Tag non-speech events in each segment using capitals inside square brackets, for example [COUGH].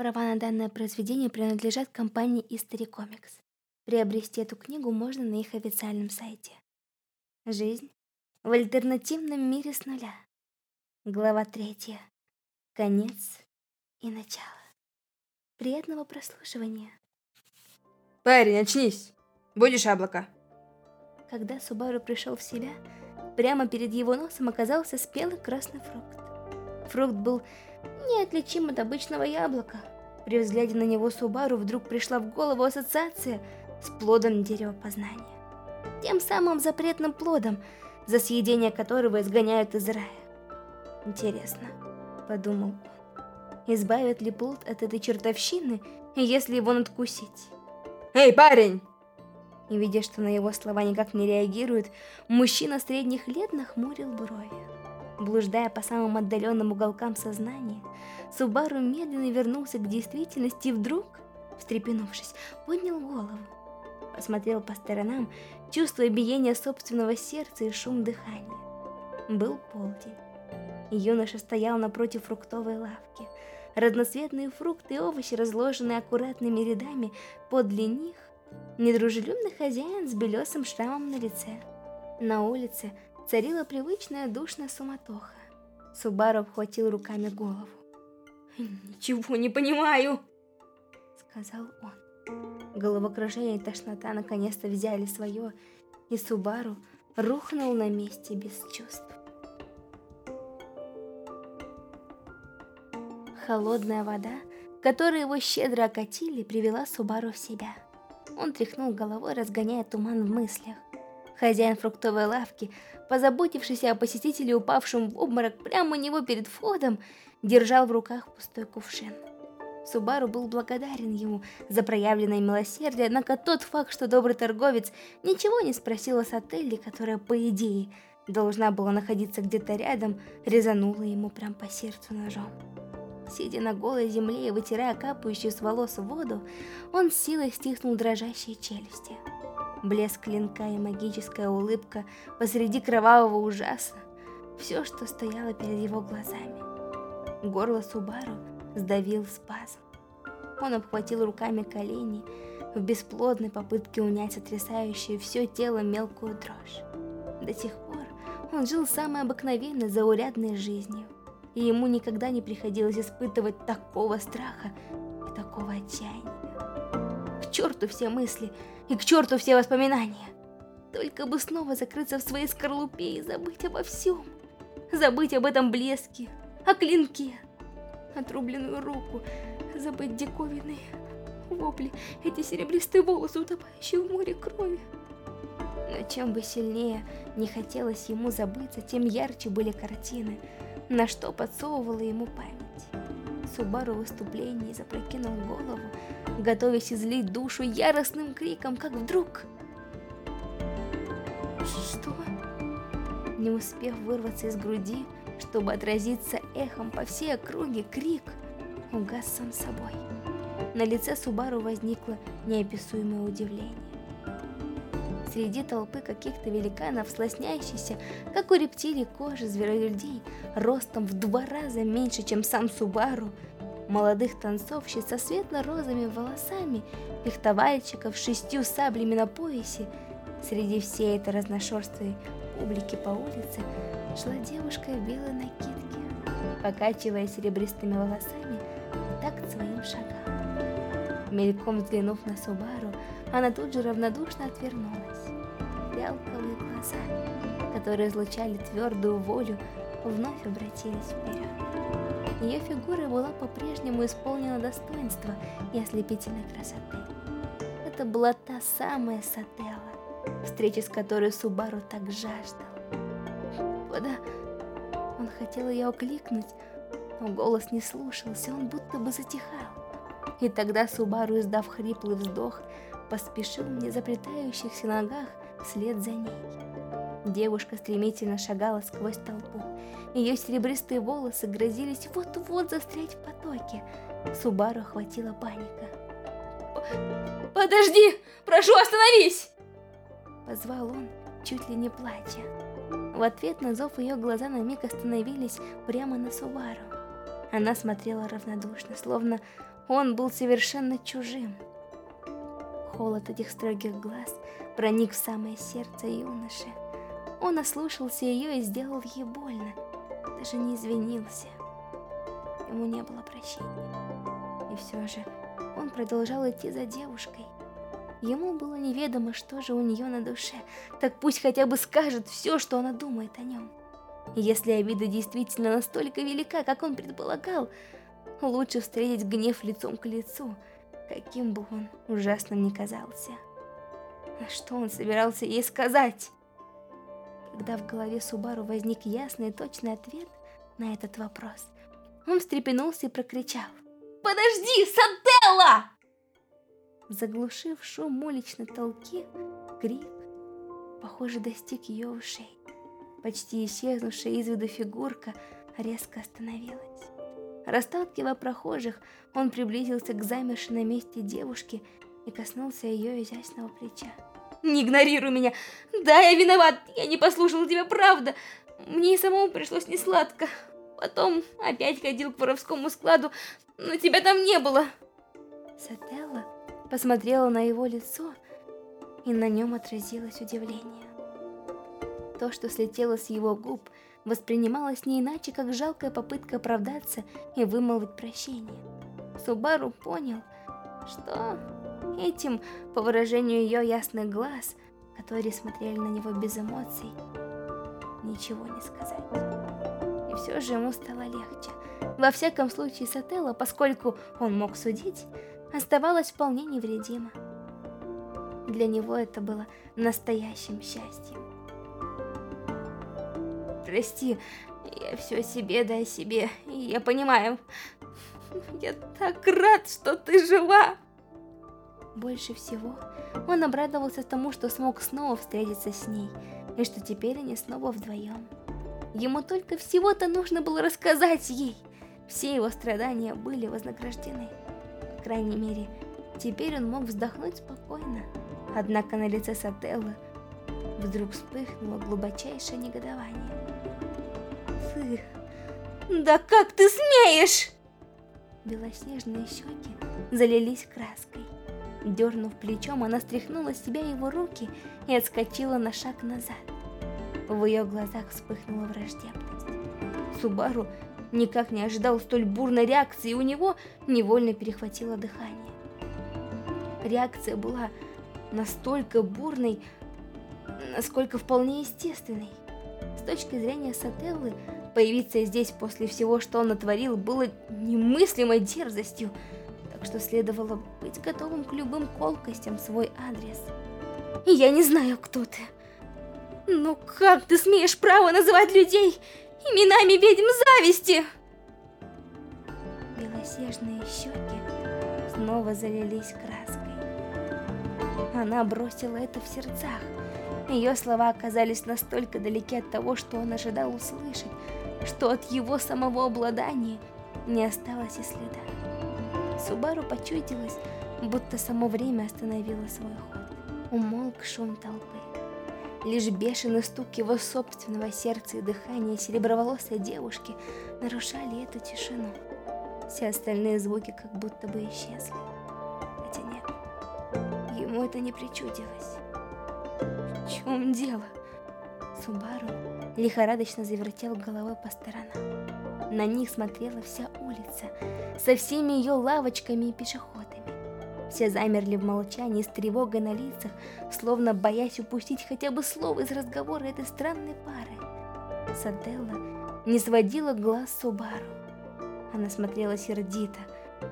Права на данное произведение принадлежат компании History Comics. Приобрести эту книгу можно на их официальном сайте. Жизнь в альтернативном мире с нуля. Глава третья. Конец и начало. Приятного прослушивания. Парень, очнись! Будешь яблоко? Когда Субару пришел в себя, прямо перед его носом оказался спелый красный фрукт. Фрукт был неотличим от обычного яблока. При взгляде на него Субару вдруг пришла в голову ассоциация с плодом дерева познания. Тем самым запретным плодом, за съедение которого изгоняют из рая. Интересно, подумал он, избавит ли плод от этой чертовщины, если его надкусить? Эй, парень! И видя, что на его слова никак не реагирует, мужчина средних лет нахмурил брови. Блуждая по самым отдаленным уголкам сознания, Субару медленно вернулся к действительности и вдруг, встрепенувшись, поднял голову. Посмотрел по сторонам, чувствуя биение собственного сердца и шум дыхания. Был полдень. Юноша стоял напротив фруктовой лавки. Разноцветные фрукты и овощи, разложенные аккуратными рядами, подле них недружелюбный хозяин с белесым шрамом на лице. На улице царила привычная душная суматоха. Субару обхватил руками голову. «Ничего не понимаю!» Сказал он. Головокружение и тошнота наконец-то взяли свое, и Субару рухнул на месте без чувств. Холодная вода, которой его щедро окатили, привела Субару в себя. Он тряхнул головой, разгоняя туман в мыслях. Хозяин фруктовой лавки, позаботившийся о посетителе, упавшем в обморок прямо у него перед входом, держал в руках пустой кувшин. Субару был благодарен ему за проявленное милосердие, однако тот факт, что добрый торговец ничего не спросил о Сателле, которая, по идее, должна была находиться где-то рядом, резанула ему прям по сердцу ножом. Сидя на голой земле и вытирая капающую с волос воду, он с силой стиснул дрожащие челюсти. Блеск клинка и магическая улыбка посреди кровавого ужаса — все, что стояло перед его глазами. Горло Субару сдавил спазм. Он обхватил руками колени в бесплодной попытке унять сотрясающую все тело мелкую дрожь. До сих пор он жил самой обыкновенной заурядной жизнью и ему никогда не приходилось испытывать такого страха и такого отчаяния. К черту все мысли и к черту все воспоминания. Только бы снова закрыться в своей скорлупе и забыть обо всем. Забыть об этом блеске, о клинке, отрубленную руку, забыть диковинные вопли, эти серебристые волосы, утопающие в море крови. Но чем бы сильнее не хотелось ему забыться, тем ярче были картины, на что подсовывала ему память. Субару в выступлении запрокинул голову, готовясь излить душу яростным криком, как вдруг... Что? Не успев вырваться из груди, чтобы отразиться эхом по всей округе, крик угас сам собой. На лице Субару возникло неописуемое удивление. Среди толпы каких-то великанов, слоснящейся, как у рептилий кожи зверолюдей, ростом в два раза меньше, чем сам Субару, молодых танцовщиц со светло-розовыми волосами, фехтовальщиков с шестью саблями на поясе, среди всей этой разношерстной публики по улице шла девушка в белой накидке, покачивая серебристыми волосами так своим шагам. Мельком взглянув на Субару, она тут же равнодушно отвернулась. Глаза, которые излучали твердую волю, вновь обратились вперед. Ее фигура была по-прежнему исполнена достоинства и ослепительной красоты. Это была та самая Сателла, встречи с которой Субару так жаждал. Вода... Он хотел ее окликнуть, но голос не слушался, он будто бы затихал. И тогда Субару, издав хриплый вздох, поспешил в незаплетающихся ногах вслед за ней. Девушка стремительно шагала сквозь толпу. Ее серебристые волосы грозились вот-вот застрять в потоке. Субару охватила паника. «Подожди! Прошу, остановись!» Позвал он, чуть ли не плача. В ответ на зов ее глаза на миг остановились прямо на Субару. Она смотрела равнодушно, словно он был совершенно чужим. Холод этих строгих глаз проник в самое сердце юноши. Он ослушался ее и сделал ей больно, даже не извинился. Ему не было прощения. И все же он продолжал идти за девушкой. Ему было неведомо, что же у нее на душе, так пусть хотя бы скажет все, что она думает о нем. если обида действительно настолько велика, как он предполагал, лучше встретить гнев лицом к лицу, каким бы он ужасным ни казался. А что он собирался ей сказать? Когда в голове Субару возник ясный и точный ответ на этот вопрос, он встрепенулся и прокричал. «Подожди, Сателла!» Заглушив шум уличной толки, крик, похоже, достиг ее ушей. Почти исчезнувшая из виду фигурка резко остановилась. Расталкивая прохожих, он приблизился к замершей на месте девушке и коснулся ее изящного плеча. «Не игнорируй меня! Да, я виноват! Я не послушал тебя, правда! Мне и самому пришлось несладко. Потом опять ходил к воровскому складу, но тебя там не было!» Сателла посмотрела на его лицо, и на нем отразилось удивление. То, что слетело с его губ, воспринималось не иначе, как жалкая попытка оправдаться и вымолвить прощение. Субару понял, что этим, по выражению ее ясных глаз, которые смотрели на него без эмоций, ничего не сказать. И все же ему стало легче. Во всяком случае, Сателла, поскольку он мог судить, оставалась вполне невредима. Для него это было настоящим счастьем. Прости, я все себе да себе, я понимаю. Я так рад, что ты жива. Больше всего он обрадовался тому, что смог снова встретиться с ней, и что теперь они снова вдвоем. Ему только всего-то нужно было рассказать ей. Все его страдания были вознаграждены. По крайней мере, теперь он мог вздохнуть спокойно. Однако на лице Сателлы вдруг вспыхнуло глубочайшее негодование. «Ты... Да как ты смеешь?» Белоснежные щеки залились краской. Дернув плечом, она стряхнула с себя его руки и отскочила на шаг назад. В ее глазах вспыхнула враждебность. Субару никак не ожидал столь бурной реакции, и у него невольно перехватило дыхание. Реакция была настолько бурной, насколько вполне естественной. С точки зрения Сателлы, появиться здесь после всего, что он натворил, было немыслимой дерзостью, что следовало быть готовым к любым колкостям свой адрес. «Я не знаю, кто ты, но как ты смеешь право называть людей именами ведьм зависти!» Белоснежные щеки снова залились краской. Она бросила это в сердцах. Ее слова оказались настолько далеки от того, что он ожидал услышать, что от его самого обладания не осталось и следа. Субару почудилось, будто само время остановило свой ход. Умолк шум толпы. Лишь бешеный стук его собственного сердца и дыхания сереброволосой девушки нарушали эту тишину. Все остальные звуки как будто бы исчезли. Хотя нет, ему это не причудилось. В чем дело? Субару лихорадочно завертел головой по сторонам. На них смотрела вся улица, со всеми ее лавочками и пешеходами. Все замерли в молчании с тревогой на лицах, словно боясь упустить хотя бы слово из разговора этой странной пары. Саделла не сводила глаз Субару. Она смотрела сердито,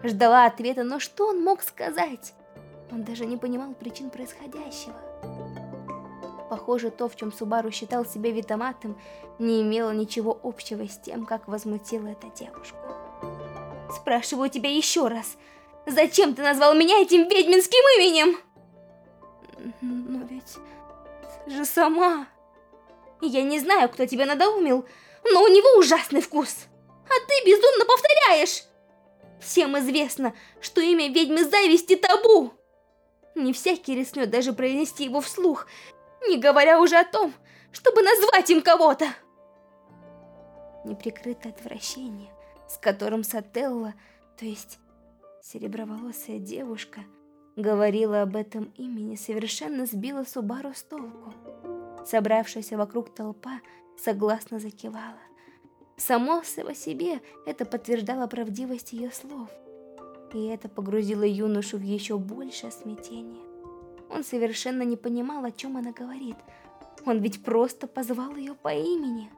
ждала ответа, но что он мог сказать? Он даже не понимал причин происходящего. Похоже, то, в чем Субару считал себя витаматом, не имело ничего общего с тем, как возмутила эта девушку. «Спрашиваю тебя еще раз!» Зачем ты назвал меня этим ведьминским именем? Но ведь ты же сама... Я не знаю, кто тебя надоумил, но у него ужасный вкус. А ты безумно повторяешь. Всем известно, что имя ведьмы зависти табу. Не всякий рискнет даже произнести его вслух, не говоря уже о том, чтобы назвать им кого-то. Неприкрытое отвращение, с которым Сателла, то есть Сереброволосая девушка говорила об этом имени, совершенно сбила Субару с толку. Собравшаяся вокруг толпа согласно закивала. Само по себе это подтверждало правдивость ее слов. И это погрузило юношу в еще большее смятение. Он совершенно не понимал, о чем она говорит. Он ведь просто позвал ее по имени.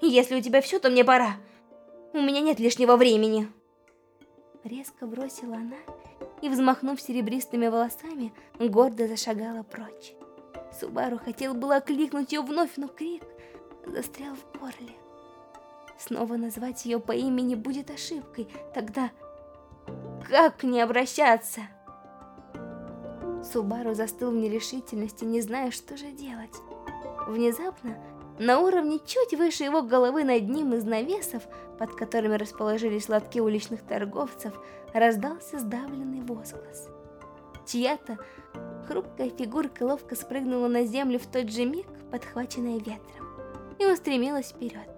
«Если у тебя все, то мне пора. У меня нет лишнего времени». Резко бросила она и, взмахнув серебристыми волосами, гордо зашагала прочь. Субару хотел было кликнуть ее вновь, но крик застрял в горле. Снова назвать ее по имени будет ошибкой. Тогда как к ней обращаться? Субару застыл в нерешительности, не зная, что же делать. Внезапно, на уровне чуть выше его головы над ним из навесов, под которыми расположились лотки уличных торговцев, раздался сдавленный возглас. Чья-то хрупкая фигурка ловко спрыгнула на землю в тот же миг, подхваченная ветром, и устремилась вперед.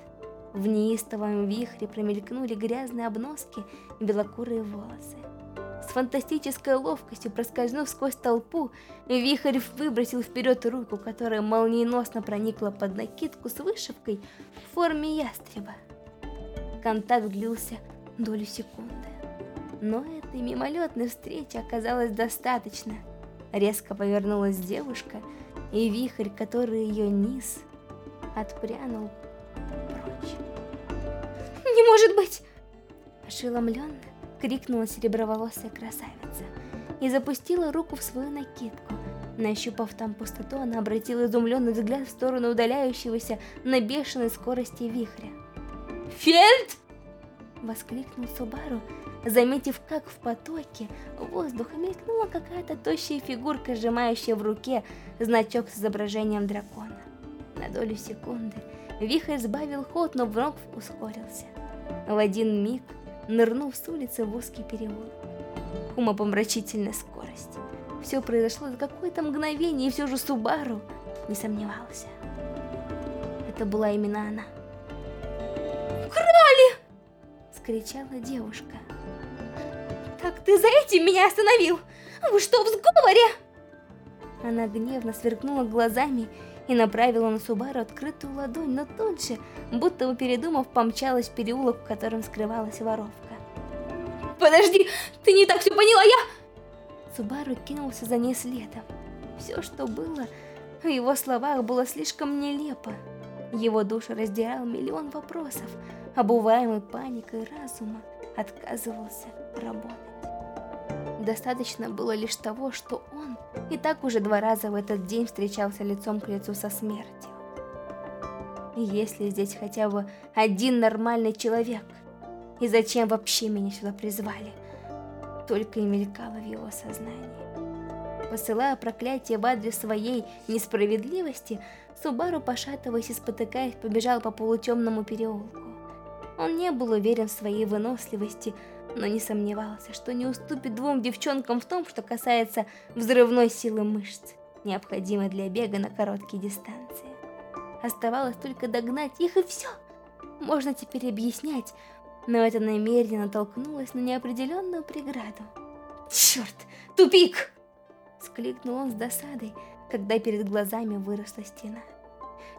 В неистовом вихре промелькнули грязные обноски и белокурые волосы. С фантастической ловкостью проскользнув сквозь толпу, вихрь выбросил вперед руку, которая молниеносно проникла под накидку с вышивкой в форме ястреба. Контакт длился долю секунды. Но этой мимолетной встречи оказалось достаточно. Резко повернулась девушка, и вихрь, который ее низ, отпрянул прочь. «Не может быть!» Ошеломленно крикнула сереброволосая красавица и запустила руку в свою накидку. Нащупав там пустоту, она обратила изумленный взгляд в сторону удаляющегося на бешеной скорости вихря. «Фельд!» — воскликнул Субару, заметив, как в потоке воздуха мелькнула какая-то тощая фигурка, сжимающая в руке значок с изображением дракона. На долю секунды вихрь сбавил ход, но вновь ускорился. В один миг нырнув с улицы в узкий переулок. Умопомрачительная скорость. Все произошло за какое-то мгновение, и все же Субару не сомневался. Это была именно она. «Украли!» — скричала девушка. «Так ты за этим меня остановил? Вы что, в сговоре?» Она гневно сверкнула глазами и направила на Субару открытую ладонь, но тут же, будто бы передумав, помчалась в переулок, в котором скрывалась воровка. «Подожди, ты не так все поняла, я...» Субару кинулся за ней следом. Все, что было в его словах, было слишком нелепо. Его душу раздирал миллион вопросов, обуваемый паникой разума, отказывался работать. Достаточно было лишь того, что он и так уже два раза в этот день встречался лицом к лицу со смертью. Если здесь хотя бы один нормальный человек, и зачем вообще меня сюда призвали, только и мелькало в его сознании. Посылая проклятие в адрес своей несправедливости, Субару, пошатываясь и спотыкаясь, побежал по полутемному переулку. Он не был уверен в своей выносливости, но не сомневался, что не уступит двум девчонкам в том, что касается взрывной силы мышц, необходимой для бега на короткие дистанции. Оставалось только догнать их и все. Можно теперь объяснять, но это намерение натолкнулось на неопределенную преграду. «Черт! Тупик!» Скликнул он с досадой, когда перед глазами выросла стена.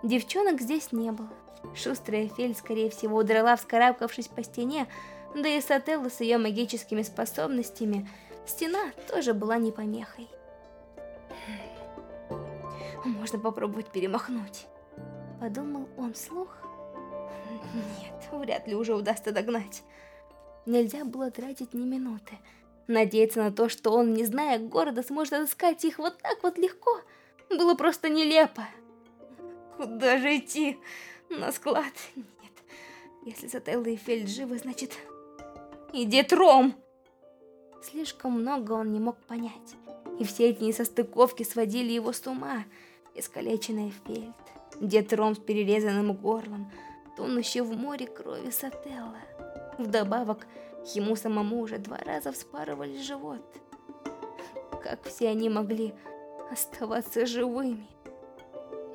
Девчонок здесь не было. Шустрая Фель, скорее всего, удрала, вскарабкавшись по стене, да и Сателла с ее магическими способностями, стена тоже была не помехой. Можно попробовать перемахнуть. Подумал он вслух. Нет, вряд ли уже удастся догнать. Нельзя было тратить ни минуты. Надеяться на то, что он, не зная города, сможет отыскать их вот так вот легко, было просто нелепо. Куда же идти? На склад? Нет. Если Сателла и Фельд живы, значит... Иди Тром! Слишком много он не мог понять. И все эти несостыковки сводили его с ума. Искалеченная Фельд, дед Ром с перерезанным горлом, тонущий в море крови Сателла. Вдобавок, ему самому уже два раза вспарывали живот. Как все они могли оставаться живыми?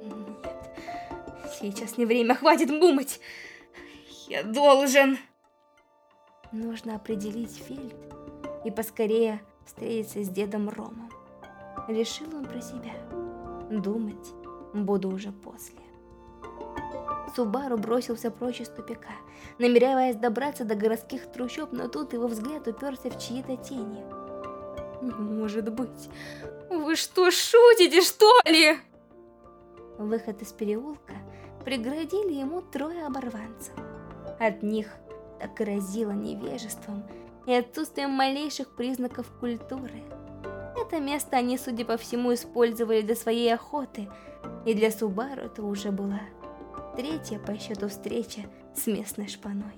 Нет, сейчас не время, хватит думать. Я должен... Нужно определить фельд и поскорее встретиться с дедом Ромом. Решил он про себя. Думать буду уже после. Субару бросился прочь из тупика, намереваясь добраться до городских трущоб, но тут его взгляд уперся в чьи-то тени. Не может быть. Вы что, шутите, что ли? Выход из переулка преградили ему трое оборванцев. От них так и разило невежеством и отсутствием малейших признаков культуры. Это место они, судя по всему, использовали для своей охоты, и для Субару это уже была третья по счету встреча с местной шпаной.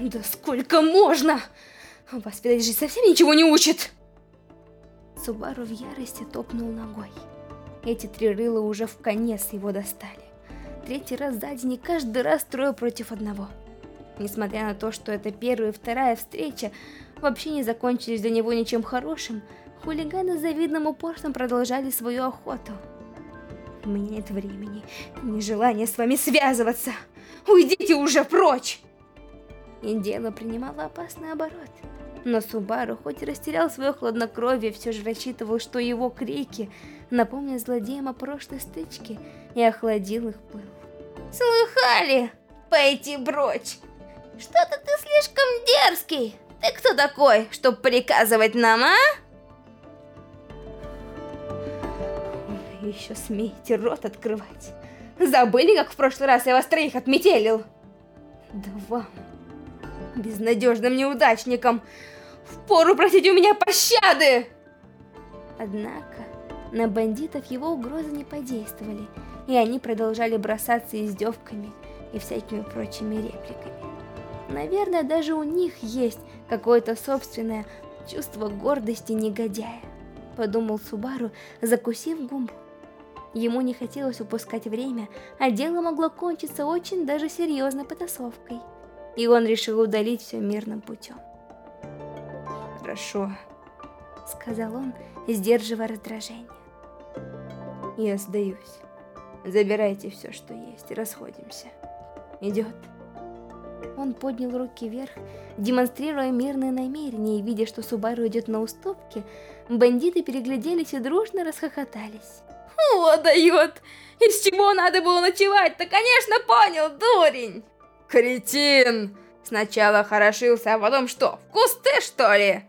Да сколько можно? Вас педагогия совсем ничего не учит. Субару в ярости топнул ногой. Эти три рыла уже в конец его достали. Третий раз за день и каждый раз трое против одного. Несмотря на то, что это первая и вторая встреча вообще не закончились для него ничем хорошим, хулиганы завидным упорством продолжали свою охоту. У меня нет времени, ни желания с вами связываться. Уйдите уже прочь! И дело принимало опасный оборот. Но Субару, хоть и растерял свое хладнокровие, все же рассчитывал, что его крики напомнят злодеям о прошлой стычке и охладил их пыл. Слыхали? Пойти прочь! Что-то ты слишком дерзкий! Ты кто такой, чтобы приказывать нам, а? Вы еще смеете рот открывать? Забыли, как в прошлый раз я вас троих отметелил? Да вам безнадежным неудачником. Впору просить у меня пощады! Однако на бандитов его угрозы не подействовали, и они продолжали бросаться издевками и всякими прочими репликами. Наверное, даже у них есть какое-то собственное чувство гордости негодяя, подумал Субару, закусив губу. Ему не хотелось упускать время, а дело могло кончиться очень даже серьезной потасовкой и он решил удалить все мирным путем. «Хорошо», — сказал он, сдерживая раздражение. «Я сдаюсь. Забирайте все, что есть, и расходимся. Идет?» Он поднял руки вверх, демонстрируя мирные намерения, и видя, что Субару идет на уступки, бандиты перегляделись и дружно расхохотались. «О, дает! Из чего надо было ночевать-то, конечно, понял, дурень!» Кретин! Сначала хорошился, а потом что, в кусты, что ли?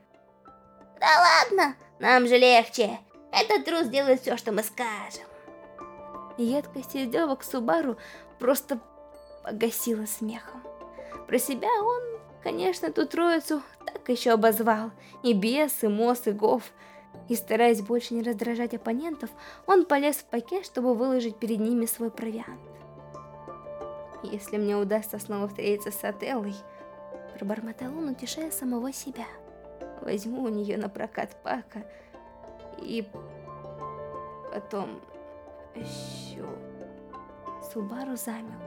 Да ладно, нам же легче. Этот трус делает все, что мы скажем. Едкость издевок Субару просто погасила смехом. Про себя он, конечно, ту троицу так еще обозвал. И бес, и мос, и гов. И стараясь больше не раздражать оппонентов, он полез в пакет, чтобы выложить перед ними свой провиант. Если мне удастся снова встретиться с Отеллой, пробормотал он, утешая самого себя. Возьму у нее на прокат Пака и потом еще... Субару замер.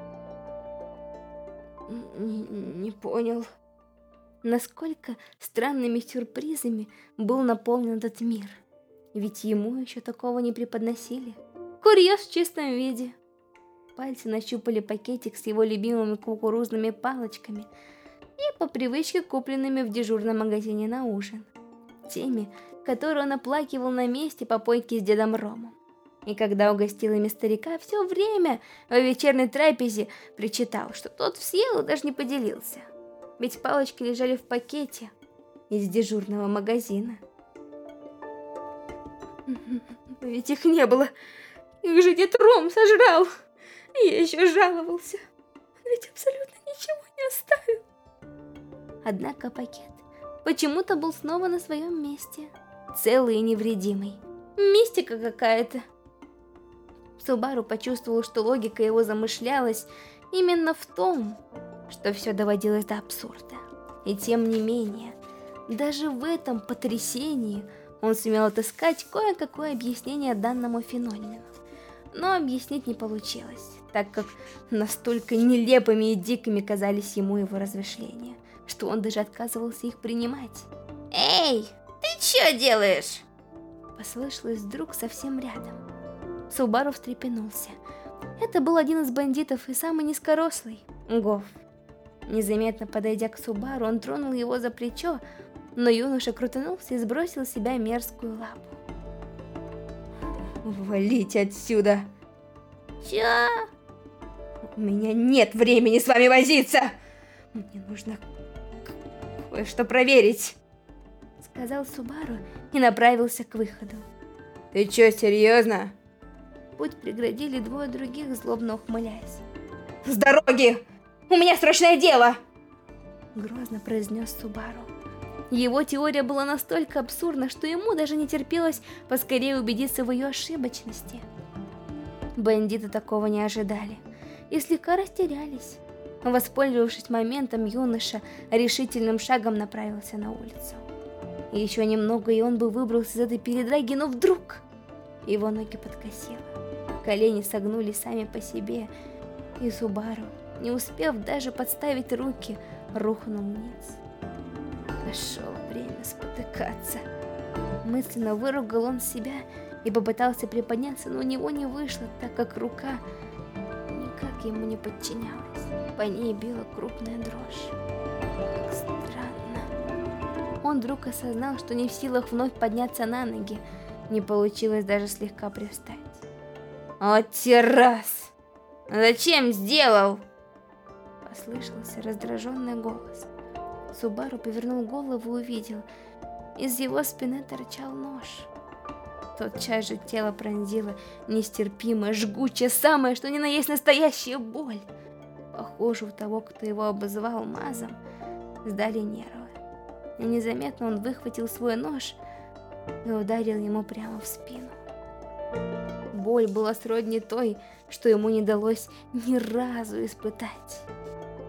Не, не понял. Насколько странными сюрпризами был наполнен этот мир. Ведь ему еще такого не преподносили. Курьез в чистом виде. Пальцы нащупали пакетик с его любимыми кукурузными палочками и по привычке купленными в дежурном магазине на ужин. Теми, которые он оплакивал на месте попойки с дедом Ромом. И когда угостил ими старика, все время в вечерней трапезе причитал, что тот съел и даже не поделился. Ведь палочки лежали в пакете из дежурного магазина. [LAUGHS] Ведь их не было. Их же дед Ром сожрал. Я еще жаловался. Ведь абсолютно ничего не оставил. Однако пакет почему-то был снова на своем месте. Целый и невредимый. Мистика какая-то. Субару почувствовал, что логика его замышлялась именно в том, что все доводилось до абсурда. И тем не менее, даже в этом потрясении он сумел отыскать кое-какое объяснение данному феномену. Но объяснить не получилось так как настолько нелепыми и дикими казались ему его размышления, что он даже отказывался их принимать. «Эй, ты что делаешь?» Послышалось вдруг совсем рядом. Субару встрепенулся. Это был один из бандитов и самый низкорослый. Гоф. Незаметно подойдя к Субару, он тронул его за плечо, но юноша крутанулся и сбросил с себя мерзкую лапу. Валите отсюда! Чё? У меня нет времени с вами возиться! Мне нужно кое-что проверить. Сказал Субару и направился к выходу. Ты чё, серьезно? Путь преградили двое других, злобно ухмыляясь. С дороги! У меня срочное дело! Грозно произнес Субару. Его теория была настолько абсурдна, что ему даже не терпелось поскорее убедиться в ее ошибочности. Бандиты такого не ожидали и слегка растерялись. Воспользовавшись моментом, юноша решительным шагом направился на улицу. Еще немного, и он бы выбрался из этой передраги, но вдруг его ноги подкосило. Колени согнулись сами по себе, и Субару, не успев даже подставить руки, рухнул вниз. Пришло время спотыкаться. Мысленно выругал он себя и попытался приподняться, но у него не вышло, так как рука никак ему не подчинялась. По ней била крупная дрожь. Он вдруг осознал, что не в силах вновь подняться на ноги. Не получилось даже слегка привстать. «О, террас! Зачем сделал?» Послышался раздраженный голос. Субару повернул голову и увидел. Из его спины торчал нож. Тотчас же тело пронзило нестерпимая, жгучая, самое, что ни на есть настоящая боль. Похоже, у того, кто его обозвал мазом, сдали нервы. И незаметно он выхватил свой нож и ударил ему прямо в спину. Боль была сродни той, что ему не удалось ни разу испытать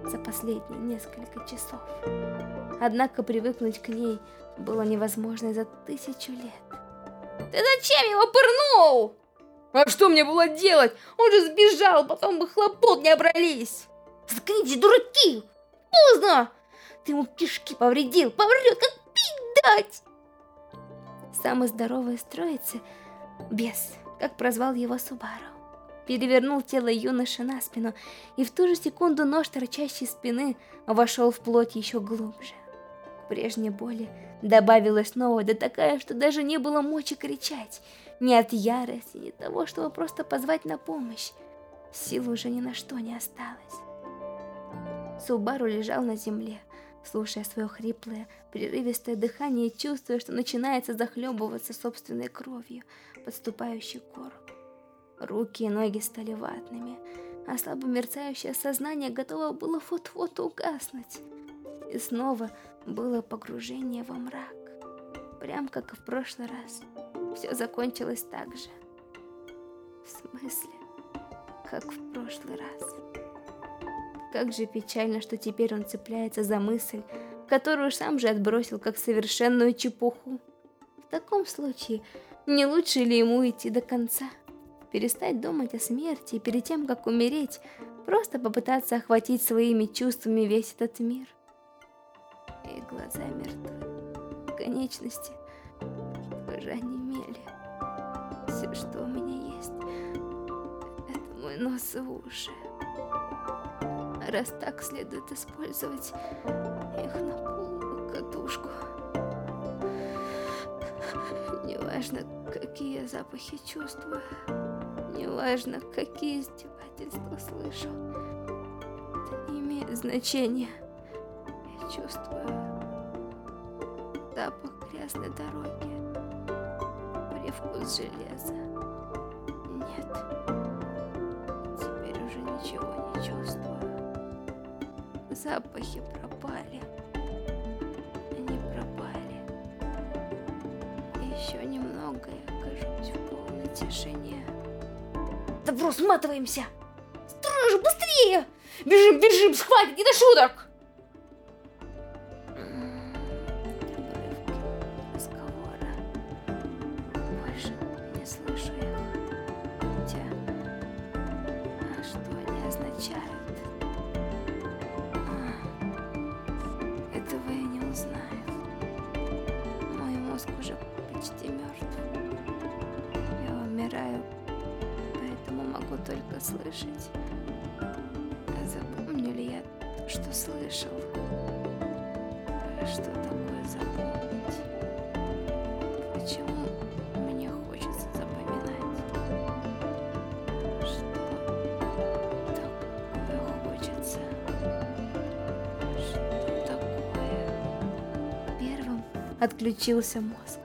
за последние несколько часов. Однако привыкнуть к ней было невозможно за тысячу лет. Ты зачем его пырнул? А что мне было делать? Он же сбежал, потом бы хлопот не обрались. Заткнитесь, дураки! Поздно! Ты ему кишки повредил, поврет, как пить дать! Самый здоровый из троицы, бес, как прозвал его Субару, перевернул тело юноши на спину, и в ту же секунду нож торчащей спины вошел в плоть еще глубже. К прежней боли добавилась новая, да такая, что даже не было мочи кричать, ни от ярости, ни того, чтобы просто позвать на помощь. Сил уже ни на что не осталось. Субару лежал на земле, слушая свое хриплое, прерывистое дыхание чувствуя, что начинается захлебываться собственной кровью, подступающей к горлу. Руки и ноги стали ватными, а слабо мерцающее сознание готово было вот-вот угаснуть. И снова было погружение во мрак. Прям как и в прошлый раз. Все закончилось так же. В смысле, как в прошлый раз. Как же печально, что теперь он цепляется за мысль, которую сам же отбросил как совершенную чепуху. В таком случае, не лучше ли ему идти до конца? Перестать думать о смерти и перед тем, как умереть, просто попытаться охватить своими чувствами весь этот мир. И глаза мертвы, конечности уже онемели. Все, что у меня есть, это мой нос и уши раз так следует использовать их на полную катушку. Неважно, какие запахи чувствую, неважно, какие издевательства слышу, это не имеет значения. Я чувствую запах грязной дороги, привкус железа. Запахи пропали. Они пропали. Еще немного и окажусь в полной тишине. Добро, сматываемся! Сторож, быстрее! Бежим, бежим, схватит, не до шуток! Только слышать. Запомнили ли я то, что слышал? Что такое запомнить? Почему отключился мозг.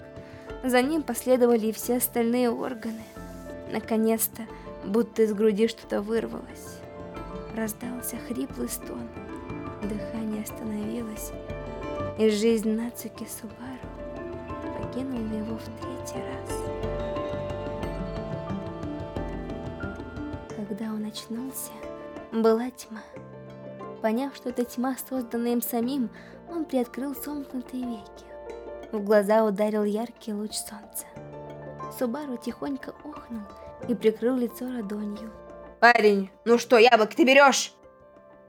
За ним последовали и все остальные органы. Наконец-то, будто из груди что-то вырвалось. Раздался хриплый стон. Дыхание остановилось, и жизнь Нацуки Субару покинула его в третий раз. Когда он очнулся, была тьма. Поняв, что это тьма, созданная им самим, он приоткрыл сомкнутые веки. В глаза ударил яркий луч солнца. Субару тихонько охнул и прикрыл лицо ладонью. «Парень, ну что, яблок ты берешь?»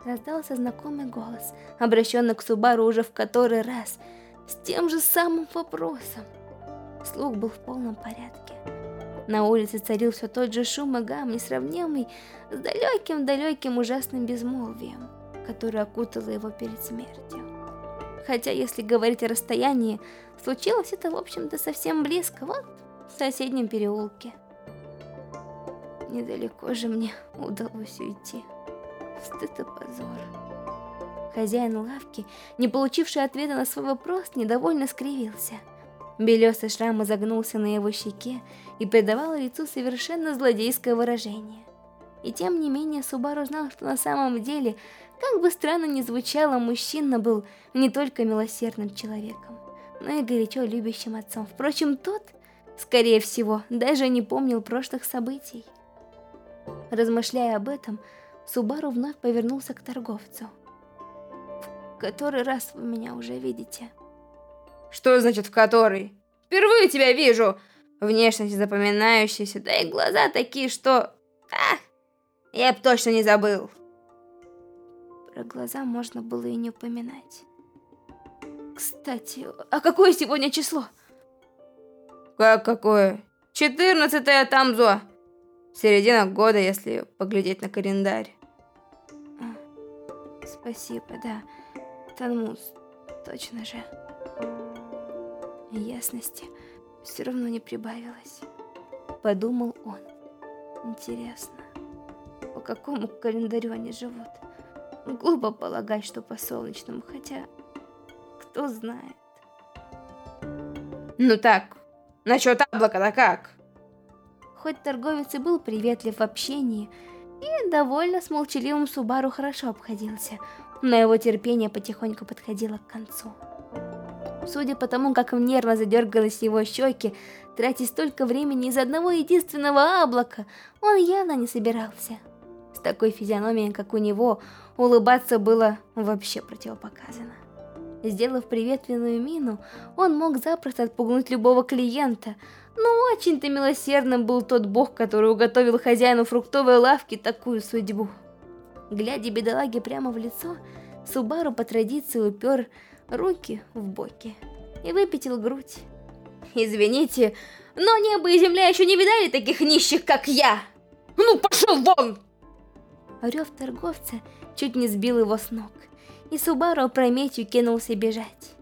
Раздался знакомый голос, обращенный к Субару уже в который раз, с тем же самым вопросом. Слух был в полном порядке. На улице царил все тот же шум и гам, несравнимый с далеким-далеким ужасным безмолвием, которое окутало его перед смертью. Хотя, если говорить о расстоянии, случилось это, в общем-то, совсем близко, вот в соседнем переулке. Недалеко же мне удалось уйти. Стыд и позор. Хозяин лавки, не получивший ответа на свой вопрос, недовольно скривился. Белесый шрам изогнулся на его щеке и придавал лицу совершенно злодейское выражение. И тем не менее Субару знал, что на самом деле, как бы странно ни звучало, мужчина был не только милосердным человеком, но и горячо любящим отцом. Впрочем, тот, скорее всего, даже не помнил прошлых событий. Размышляя об этом, Субару вновь повернулся к торговцу. «В который раз вы меня уже видите?» «Что значит «в который»? Впервые тебя вижу! Внешность запоминающаяся, да и глаза такие, что... А, я б точно не забыл!» Про глаза можно было и не упоминать. «Кстати, а какое сегодня число?» «Как какое? 14 Тамзо!» Середина года, если поглядеть на календарь. А, спасибо, да. Танмус, точно же. Ясности все равно не прибавилось. Подумал он. Интересно, по какому календарю они живут? Глупо полагать, что по солнечному, хотя кто знает. Ну так, насчет облака-то как? Хоть торговец и был приветлив в общении, и довольно с молчаливым Субару хорошо обходился, но его терпение потихоньку подходило к концу. Судя по тому, как нервно задергались его щеки, тратить столько времени из одного единственного облака, он явно не собирался. С такой физиономией, как у него, улыбаться было вообще противопоказано. Сделав приветственную мину, он мог запросто отпугнуть любого клиента, но очень-то милосердным был тот бог, который уготовил хозяину фруктовой лавки такую судьбу. Глядя бедолаге прямо в лицо, Субару по традиции упер руки в боки и выпятил грудь. «Извините, но небо и земля еще не видали таких нищих, как я! Ну, пошел вон!» Рев торговца чуть не сбил его с ног, и Субару опрометью кинулся бежать.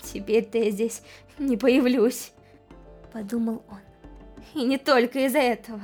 «Теперь-то я здесь не появлюсь», — подумал он. «И не только из-за этого».